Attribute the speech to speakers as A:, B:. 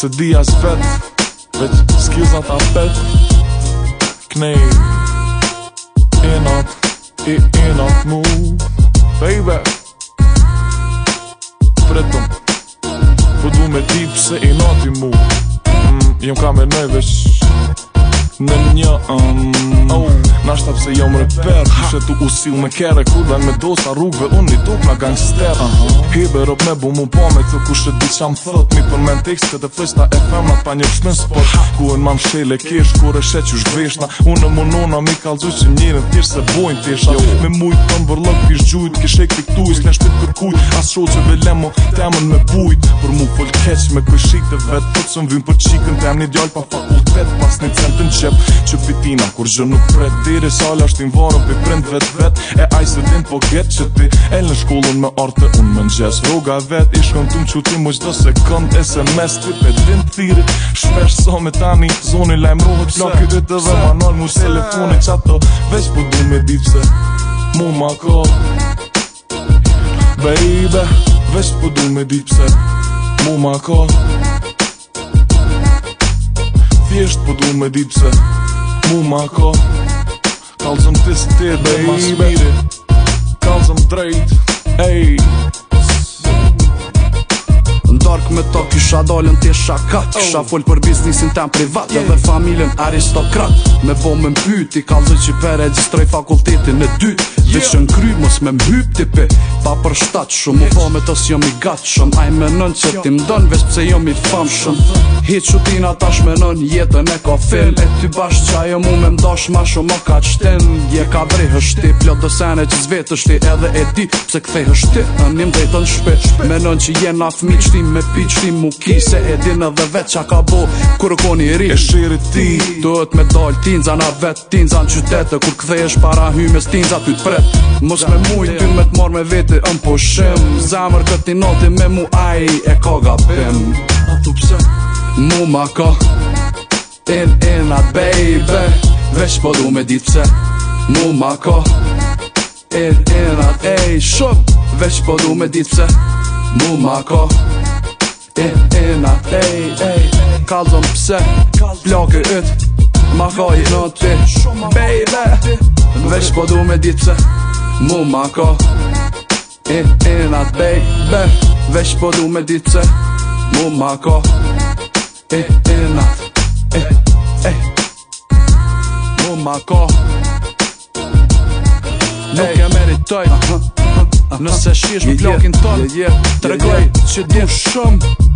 A: Se di as vet Veç skizat a pet Knej Inat I inat mu Baby Pretum Po du me tip se inat i mu mm, Jem ka me nëjvesh në një ëmë um, oh. Nashtë apë se jom më repet Kishe tu usil me kere Kur me dosa rrugve Unë një tuk nga gangster uh -huh. Hibe rëp me bu mu po me Thë kushe di qa më thot Mi për men tekst Këtë e ta e fema Pa një pështë në sport Ku e në mam shele kish Kur e shet që shbesht Na unë në monona Mi kalzuj që njërën Tjesh se bojnë tjesha jo. Me mujt për më vërlëk Kish gjujt Kish e këtë këtu i Kish në shpit kërkujt As shodë që ve lemo vet pas një cent në qep që pitina kur zhë nuk pret diri sall është tim varo për prind vet vet e aj së din po get që ti e në shkullun me arte unë me nxes roga vet i shkon të më që ti mujtë do se kënd sms të për din të thiri shpesh sa so me tani zoni lajmë rohët sa kjo dhe të dhe manon mu se lefoni qa Vesh veç po din me dip se mu ma ko baby Vesh po din me dip se mu ma ko thjesht Po du me dit se mu ma ka Kalzëm të si ti dhe mas mire Kalzëm drejt Ej Dark
B: me to kisha dalën t'i shakat oh. Kisha fol për biznisin tem privat Dhe familjen aristokrat Me bo me mpyti Kalzë që për fakultetin e dyt Vishën kry mos me mhyp tipi Pa për shtat shumë Mu pa po me tës jom i gat shumë Aj me nën që ti mdën Ves pse jom i fam shumë Hit që ti na tash me nën Jetën e ka film E ty bashkë që ajo mu me mdash Ma shumë ka qëtin Je ka vri hështi Plot sene që zvet është Edhe e di Pse kthej hështi Në njim drejtën shpe Me nën që jen na fmi Me pi qëti mu ki Se e din edhe vet qa ka bo Kur koni ri E shiri ti me dal vet Kur para vet Mos me mujt ty me t'mor me vete Në po shim Zamër këti noti me mu aji e ka gapim A tu pse? Mu ma ka In in a baby Veç po du me dit pse Mu ma ka In in a ej shup Veç po du me dit pse Mu ma ka In in a ej ej Kallëm pse Plakë yt Ma ka i të Baby veç po du me dit Mu ma ko In, in at baby Veç po du me dit Mu ma ko In, in at e eh. Mu ma ko Nuk e meritoj Nëse shish me plokin ton Tregoj që du shumë